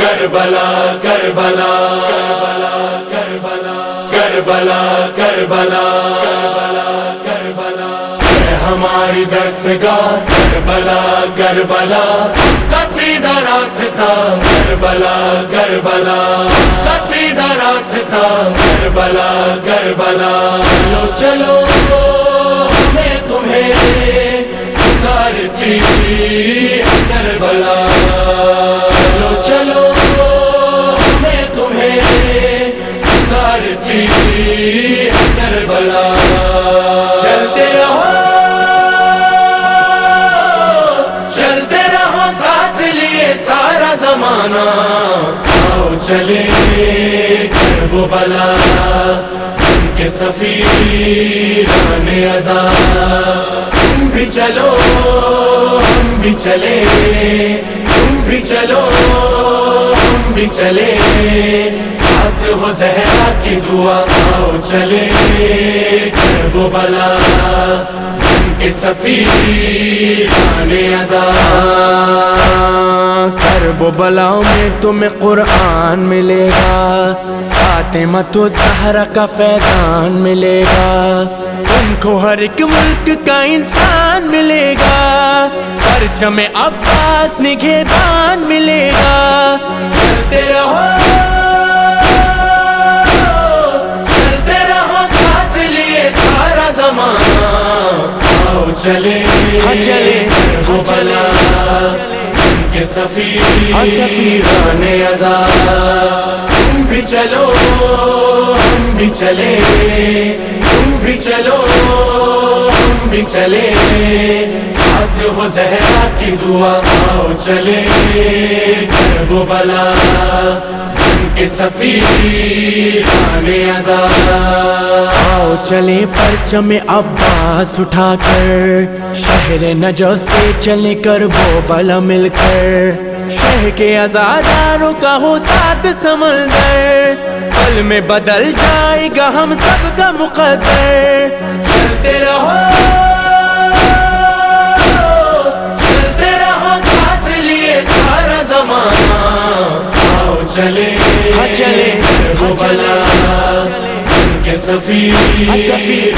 کربلا کربلا کربلا کربلا کربلا کربلا ہے ہماری درسگاہ، کربلا کربلا قصیدہ راستہ، کربلا کربلا قصیدہ راستہ، کربلا کربلا، چلو چلو، میں تمہیں پکارتی زمانہ آؤ چلے کرب و بلا ان کے سفیر ازا تم بھی چلو، ہم بھی چلے تم بھی چلو، ہم بھی چلے ساتھ ہو زہرا کی دعا، آؤ چلے کرب و بلا۔ کے سفیر ازا کرب و بلاؤں میں تمہیں قرآن ملے گا۔ فاطمہ تو کا فیضان ملے گا۔ تم کو ہر ایک ملک کا انسان ملے گا۔ پرچم عباس نگہبان ملے گا۔ چلتے رہو۔ چلے ہاں چلے، وہ بلا کے سفیر ہاں سفیران تم بھی چلو ہم بھی چلے تم بھی چلو ہم بھی چلے۔ ساتھ ہو زہرا کی دعا آؤ چلے کرب و بلا۔ کے سفیر ازا آؤ چلے پرچم عباس اٹھا کر، شہر نجف سے چلے کر وہ بلا مل کر۔ شہر کے آزاداروں کا ہو ساتھ سمندر، پل میں بدل جائے گا ہم سب کا مقدر۔ چلتے رہو چلتے رہو ساتھ لیے سارا زمانہ۔ آؤ چلے چلے، وہ بلا کے سفیر ہاں سفیر،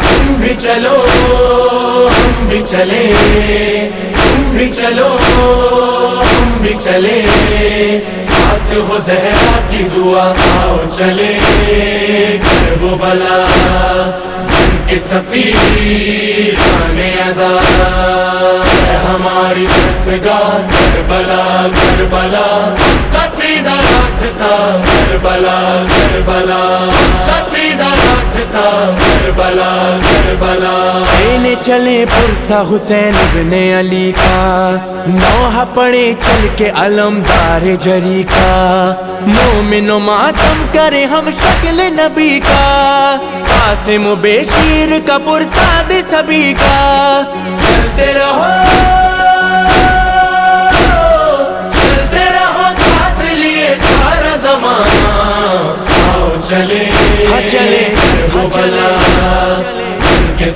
تم بھی چلو ہم بھی چلے تم بھی چلو ہم بھی چلے۔ ساتھ ہو زہرا کی دعا آؤ چلے۔ کرب و بلا کے سفیر ازا ہے ہماری دستگاہ کربلا کربلا۔ قصیدہ راستہ، کربلا کربلا۔ قصیدہ راستہ، کربلا کربلا۔ لینے چلے پرسا حسین ابن علی کا۔ نوحہ پڑے چل کے علمدار جری کا۔ مومن و ماتم کرے ہم شکل نبی کا۔ قاسم و بیشیر کا پرساد سبھی کا۔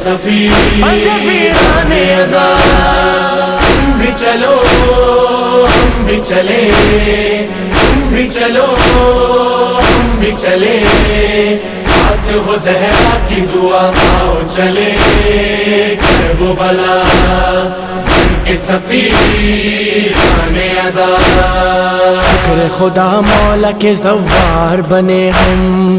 سفیران تم بھی چلو ہم بھی چلے تم بھی چلو ہم بھی چلے۔ ساتھ ہو زہرا کی دعا آؤ چلے۔ کرب و بلا کے شکر خدا مولا کے زوار بنے ہم۔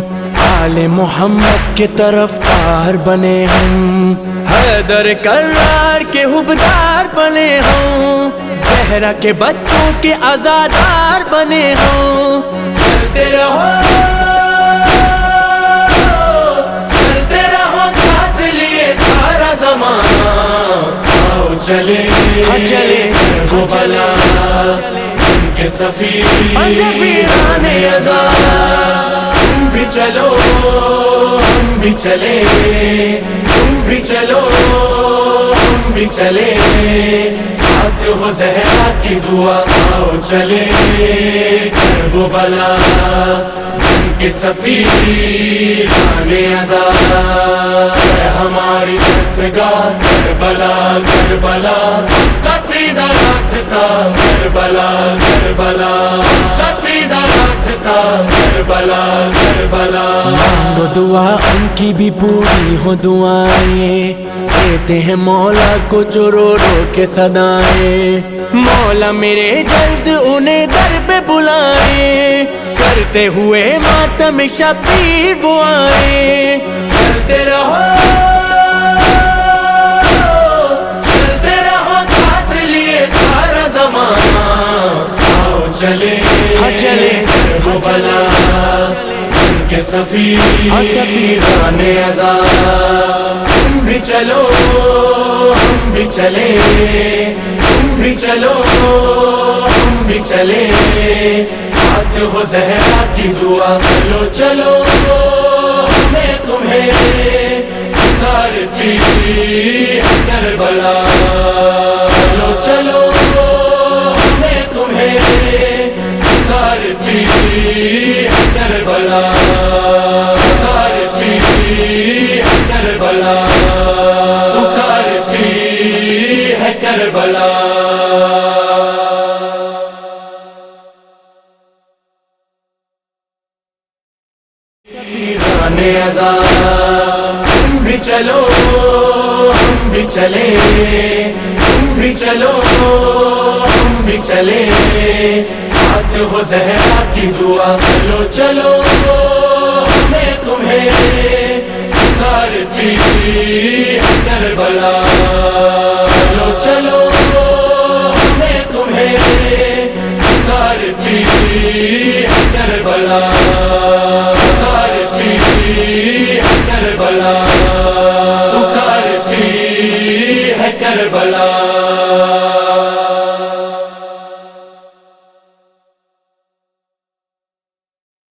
آل محمد کے طرف تار بنے ہم حیدر کرار کے حبدار بنے ہوں۔ زہرا کے بچوں کے آزادار بنے ہوں۔ چلتے رہو۔ چلتے رہو ساتھ لیے سارا زمانہ۔ چلے۔ ہاں چلے، ہاں چلے، کے سفیر۔ ہاں سفیران ازا چلو، ہم بھی چلے تم بھی چلو، ہم بھی چلے۔ ساتھ ہو زہرا کی دعا، آؤ چلے۔ کرب و بلا ان کے سفیر آنے آزاد۔ ہے ہماری دستگاہ کربلا کربلا قصیدہ راستہ کربلا کربلا قصیدہ کربلا کربلا۔ مانگو دعا، ان کی بھی پوری ہو دعائیں۔ دیتے ہیں مولا کو جو رو رو کے صدائیں مولا میرے جلد انہیں در پہ بلائیں۔ کرتے ہوئے ماتم شبیر وہ آئے چلتے رہو۔ بلا کے سفیر سفیر آنے آزاد تم بھی چلو ہم بھی چلے تم بھی چلو ہم بھی چلے۔ ساتھ ہو زہرا کی دعا چلو چلو۔ میں تمہیں پکارتی ہے کربلا کربلا پکارتی ہے کربلا پکارتی ہے کربلا۔ آنے تم بھی چلو، ہم بھی چلے تم بھی چلو، ہم بھی چلے ساتھ ہو، زہرا کی دعا۔ چلو چلو، میں تمہیں کربلا چلو چلو، میں تمہیں اتارتی کربلا کرتی